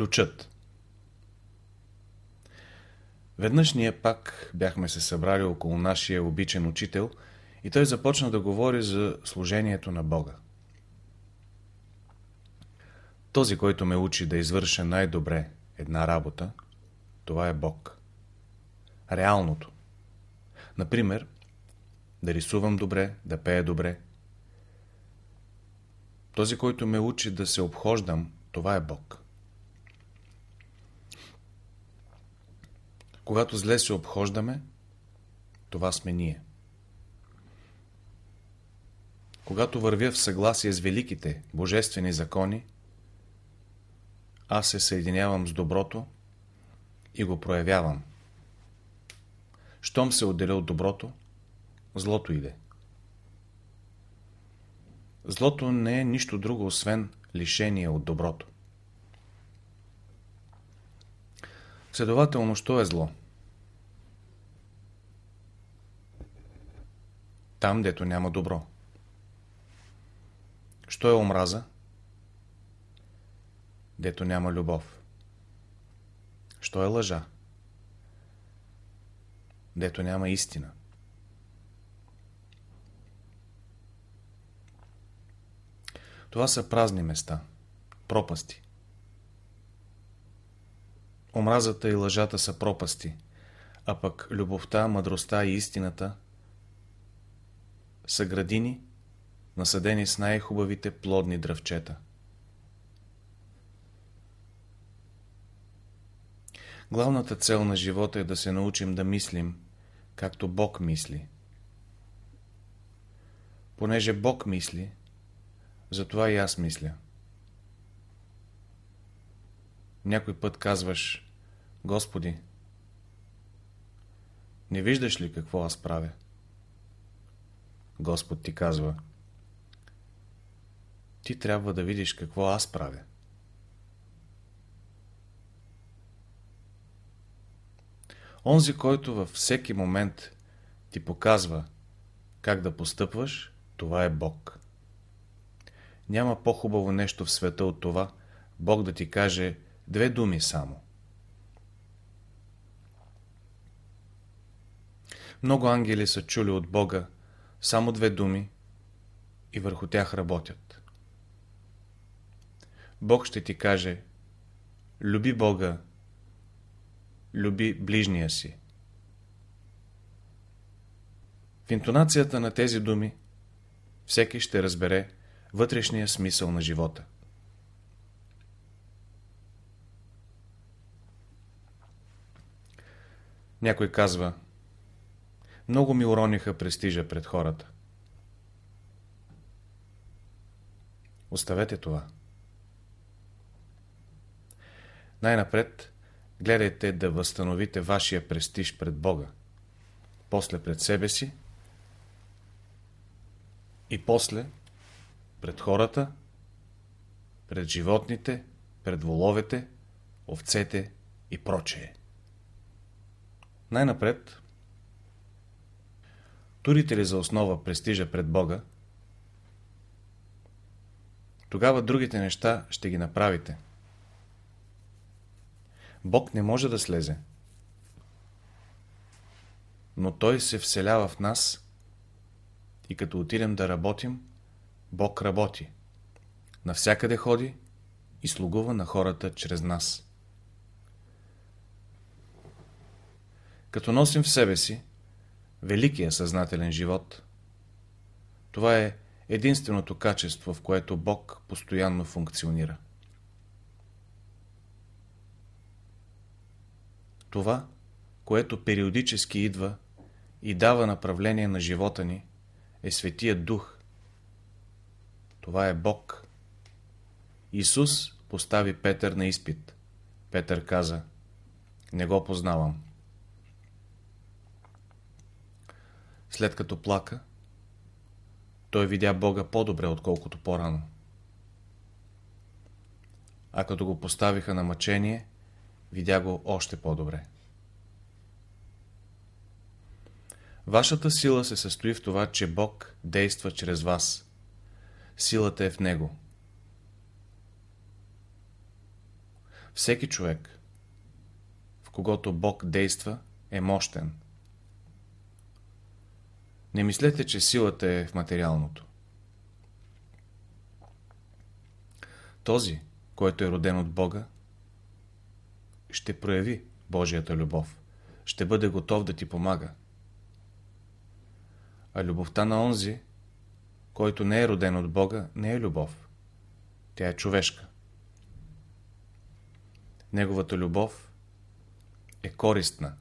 Ключът Веднъж ние пак бяхме се събрали около нашия обичен учител и той започна да говори за служението на Бога. Този, който ме учи да извърша най-добре една работа, това е Бог. Реалното. Например, да рисувам добре, да пея добре. Този, който ме учи да се обхождам, това е Бог. Когато зле се обхождаме, това сме ние. Когато вървя в съгласие с великите божествени закони, аз се съединявам с доброто и го проявявам. Щом се отделя от доброто, злото иде. Злото не е нищо друго, освен лишение от доброто. Следователно, що е зло? Там, дето няма добро. Що е омраза? Дето няма любов. Що е лъжа? Дето няма истина. Това са празни места, пропасти. Омразата и лъжата са пропасти, а пък любовта, мъдростта и истината са градини, насъдени с най-хубавите плодни дръвчета. Главната цел на живота е да се научим да мислим, както Бог мисли. Понеже Бог мисли, затова и аз мисля. Някой път казваш, Господи, не виждаш ли какво аз правя? Господ ти казва, ти трябва да видиш какво аз правя. Онзи, който във всеки момент ти показва как да постъпваш, това е Бог. Няма по-хубаво нещо в света от това, Бог да ти каже две думи само. Много ангели са чули от Бога само две думи и върху тях работят. Бог ще ти каже Люби Бога, люби ближния си. В интонацията на тези думи всеки ще разбере вътрешния смисъл на живота. Някой казва Много ми урониха престижа пред хората. Оставете това. Най-напред гледайте да възстановите вашия престиж пред Бога, после пред себе си и после пред хората, пред животните, пред воловете, овцете и прочее. Най-напред, турите ли за основа престижа пред Бога, тогава другите неща ще ги направите. Бог не може да слезе. Но Той се вселява в нас и като отидем да работим, Бог работи. Навсякъде ходи и слугува на хората чрез нас. Като носим в себе си великия съзнателен живот, това е единственото качество, в което Бог постоянно функционира. Това, което периодически идва и дава направление на живота ни, е Светия Дух. Това е Бог. Исус постави Петър на изпит. Петър каза, не го познавам. След като плака, той видя Бога по-добре, отколкото по-рано. А като го поставиха на мъчение, видя го още по-добре. Вашата сила се състои в това, че Бог действа чрез вас. Силата е в Него. Всеки човек, в когото Бог действа, е мощен. Не мислете, че силата е в материалното. Този, който е роден от Бога, ще прояви Божията любов. Ще бъде готов да ти помага. А любовта на онзи, който не е роден от Бога, не е любов. Тя е човешка. Неговата любов е користна.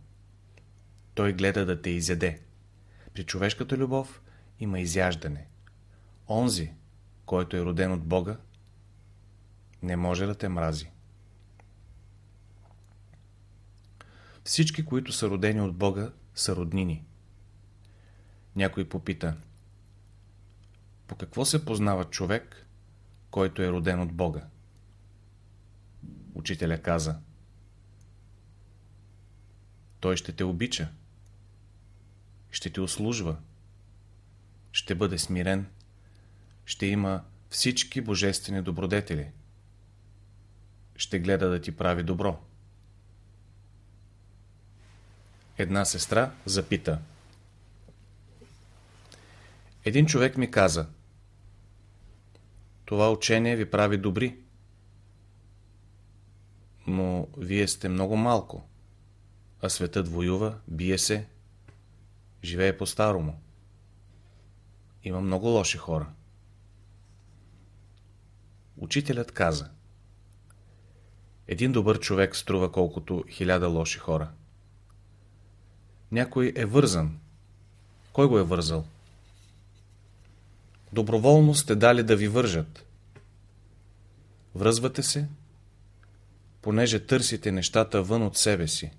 Той гледа да те изяде. При човешката любов има изяждане. Онзи, който е роден от Бога, не може да те мрази. Всички, които са родени от Бога, са роднини. Някой попита, по какво се познава човек, който е роден от Бога? Учителя каза, той ще те обича, ще те услужва, ще бъде смирен, ще има всички божествени добродетели, ще гледа да ти прави добро. Една сестра запита. Един човек ми каза, това учение ви прави добри, но вие сте много малко, а светът воюва, бие се, живее по-старому. Има много лоши хора. Учителят каза Един добър човек струва колкото хиляда лоши хора. Някой е вързан. Кой го е вързал? Доброволно сте дали да ви вържат. Връзвате се, понеже търсите нещата вън от себе си.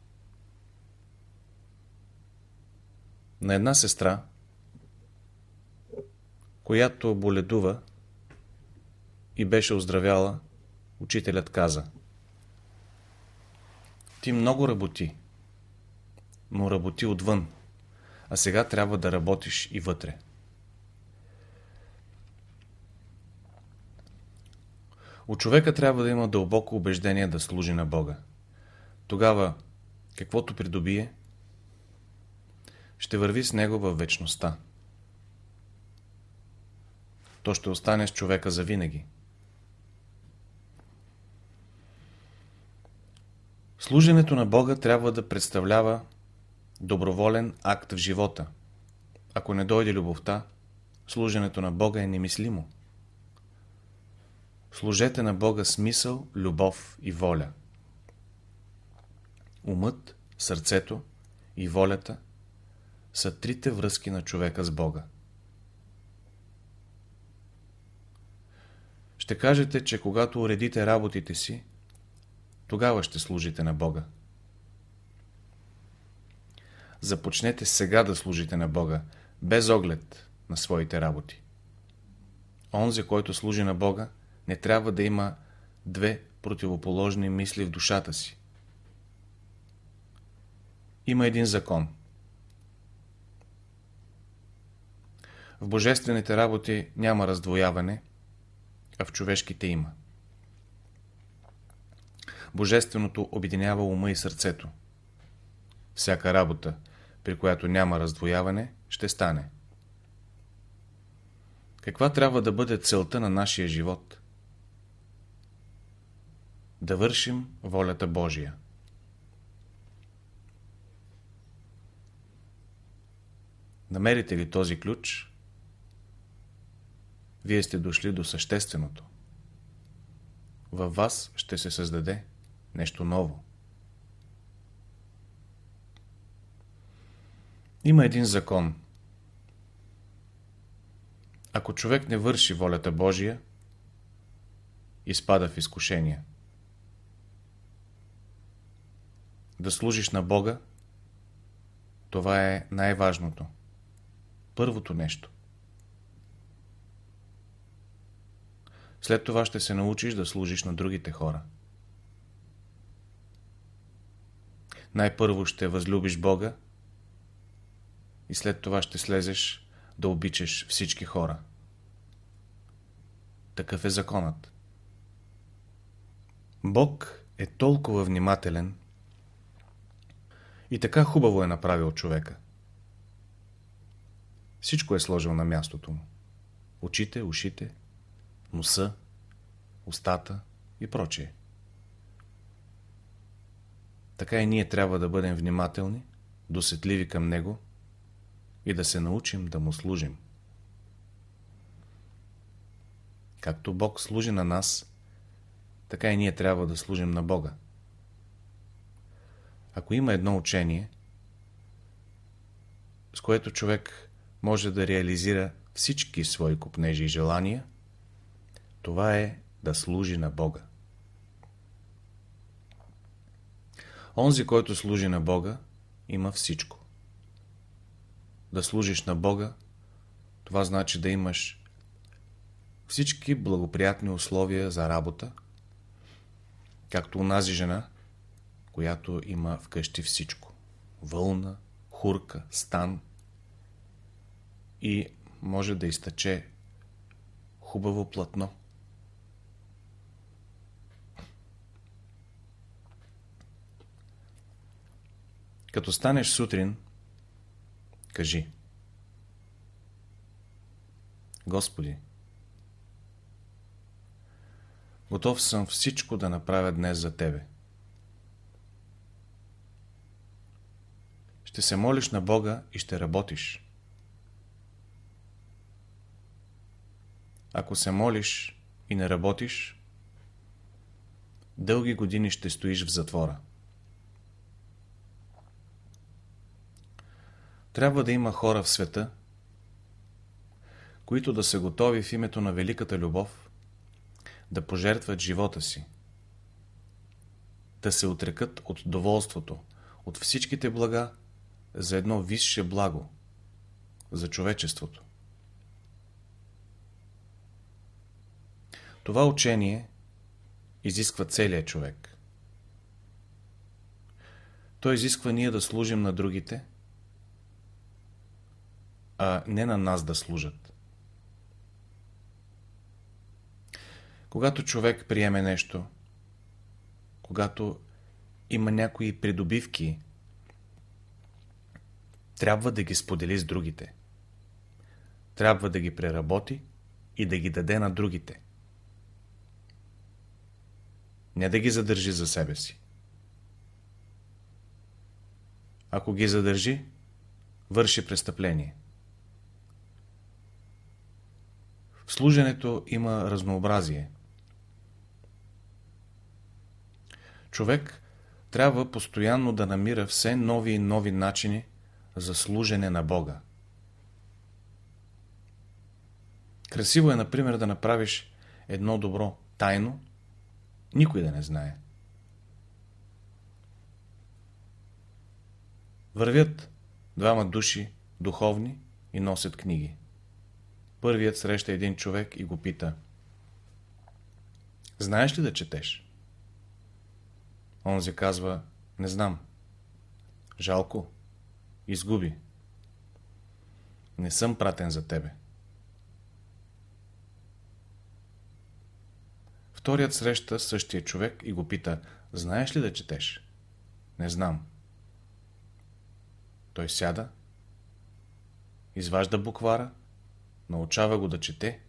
На една сестра, която боледува и беше оздравяла, учителят каза Ти много работи, но работи отвън, а сега трябва да работиш и вътре. У човека трябва да има дълбоко убеждение да служи на Бога. Тогава, каквото придобие, ще върви с него във вечността. То ще остане с човека за винаги. Служенето на Бога трябва да представлява доброволен акт в живота. Ако не дойде любовта, служенето на Бога е немислимо. Служете на Бога смисъл, любов и воля. Умът, сърцето и волята са трите връзки на човека с Бога. Ще кажете, че когато уредите работите си, тогава ще служите на Бога. Започнете сега да служите на Бога, без оглед на своите работи. Онзи, който служи на Бога, не трябва да има две противоположни мисли в душата си. Има един закон. В божествените работи няма раздвояване, а в човешките има. Божественото обединява ума и сърцето. Всяка работа, при която няма раздвояване, ще стане. Каква трябва да бъде целта на нашия живот? Да вършим волята Божия. Намерите ли този ключ? Вие сте дошли до същественото. Във вас ще се създаде нещо ново. Има един закон. Ако човек не върши волята Божия, изпада в изкушение. Да служиш на Бога, това е най-важното. Първото нещо. След това ще се научиш да служиш на другите хора. Най-първо ще възлюбиш Бога и след това ще слезеш да обичаш всички хора. Такъв е законът. Бог е толкова внимателен и така хубаво е направил човека. Всичко е сложил на мястото му. Очите, ушите, носа, устата и прочее. Така и ние трябва да бъдем внимателни, досетливи към Него и да се научим да Му служим. Както Бог служи на нас, така и ние трябва да служим на Бога. Ако има едно учение, с което човек може да реализира всички свои купнежи и желания, това е да служи на Бога. Онзи, който служи на Бога, има всичко. Да служиш на Бога, това значи да имаш всички благоприятни условия за работа, както унази жена, която има вкъщи всичко. Вълна, хурка, стан и може да изтъче хубаво платно. Като станеш сутрин, кажи Господи, готов съм всичко да направя днес за Тебе. Ще се молиш на Бога и ще работиш. Ако се молиш и не работиш, дълги години ще стоиш в затвора. Трябва да има хора в света, които да са готови в името на великата любов да пожертват живота си, да се отрекат от доволството, от всичките блага за едно висше благо, за човечеството. Това учение изисква целият човек. То изисква ние да служим на другите, а не на нас да служат. Когато човек приеме нещо, когато има някои придобивки, трябва да ги сподели с другите. Трябва да ги преработи и да ги даде на другите. Не да ги задържи за себе си. Ако ги задържи, върши престъпление. Служенето има разнообразие. Човек трябва постоянно да намира все нови и нови начини за служене на Бога. Красиво е, например, да направиш едно добро тайно, никой да не знае. Вървят двама души, духовни, и носят книги. Първият среща един човек и го пита. Знаеш ли да четеш? Онзи казва, не знам. Жалко. Изгуби. Не съм пратен за тебе. Вторият среща същия човек и го пита, знаеш ли да четеш? Не знам. Той сяда, изважда буквара, научава го да чете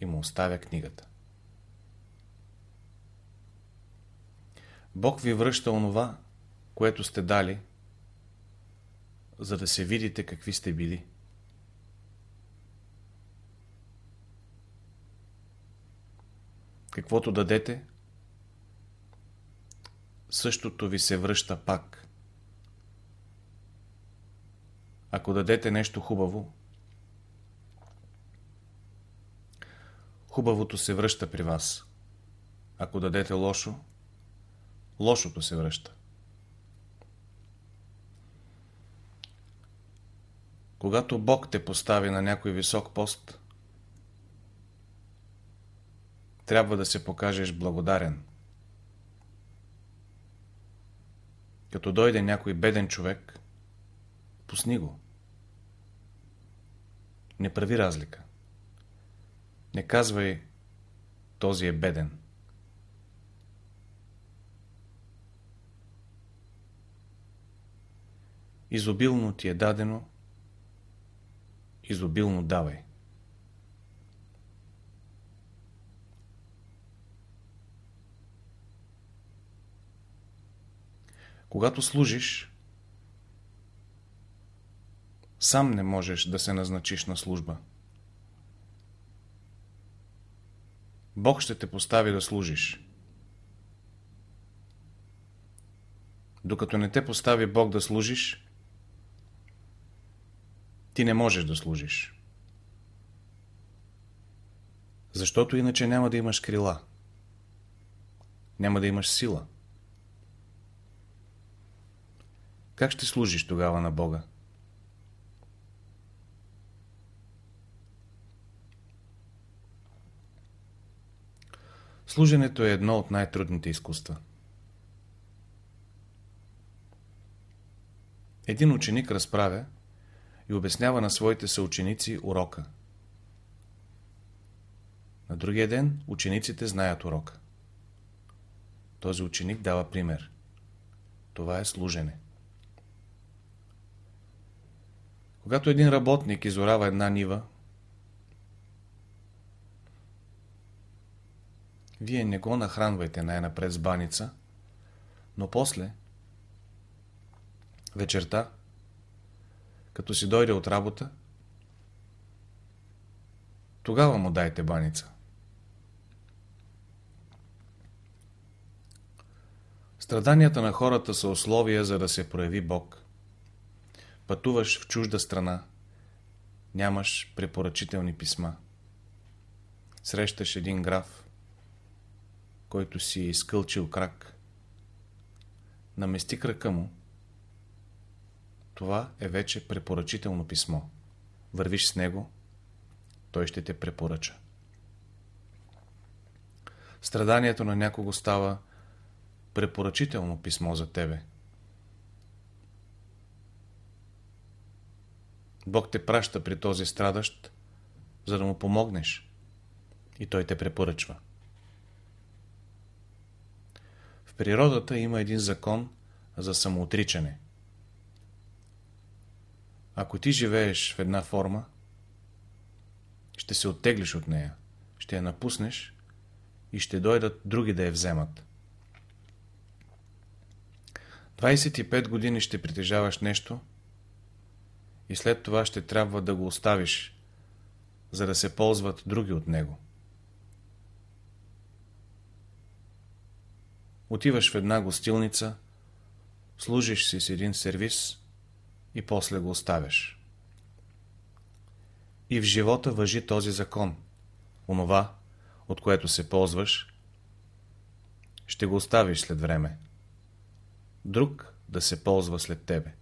и му оставя книгата. Бог ви връща онова, което сте дали, за да се видите какви сте били. Каквото дадете, същото ви се връща пак. Ако дадете нещо хубаво, хубавото се връща при вас. Ако дадете лошо, лошото се връща. Когато Бог те постави на някой висок пост, трябва да се покажеш благодарен. Като дойде някой беден човек, пусни го. Не прави разлика. Не казвай, този е беден. Изобилно ти е дадено, изобилно давай. Когато служиш, сам не можеш да се назначиш на служба. Бог ще те постави да служиш. Докато не те постави Бог да служиш, ти не можеш да служиш. Защото иначе няма да имаш крила. Няма да имаш сила. Как ще служиш тогава на Бога? Служенето е едно от най-трудните изкуства. Един ученик разправя и обяснява на своите съученици урока. На другия ден учениците знаят урока. Този ученик дава пример. Това е служене. Когато един работник изорава една нива, вие не го нахранвайте най-напред с баница, но после, вечерта, като си дойде от работа, тогава му дайте баница. Страданията на хората са условия за да се прояви Бог. Пътуваш в чужда страна, нямаш препоръчителни писма. Срещаш един граф, който си е изкълчил крак. Намести крака му. Това е вече препоръчително писмо. Вървиш с него, той ще те препоръча. Страданието на някого става препоръчително писмо за тебе. Бог те праща при този страдащ, за да му помогнеш. И той те препоръчва. Природата има един закон за самоотричане. Ако ти живееш в една форма, ще се оттеглиш от нея, ще я напуснеш и ще дойдат други да я вземат. 25 години ще притежаваш нещо и след това ще трябва да го оставиш, за да се ползват други от него. Отиваш в една гостилница, служиш си с един сервис и после го оставяш. И в живота въжи този закон. Онова, от което се ползваш, ще го оставиш след време. Друг да се ползва след тебе.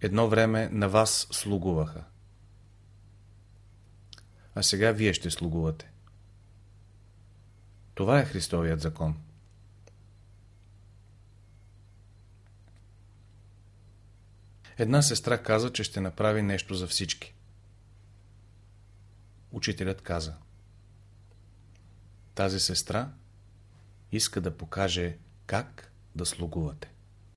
Едно време на вас слугуваха. А сега вие ще слугувате. Това е Христовият закон. Една сестра каза, че ще направи нещо за всички. Учителят каза. Тази сестра иска да покаже как да слугувате.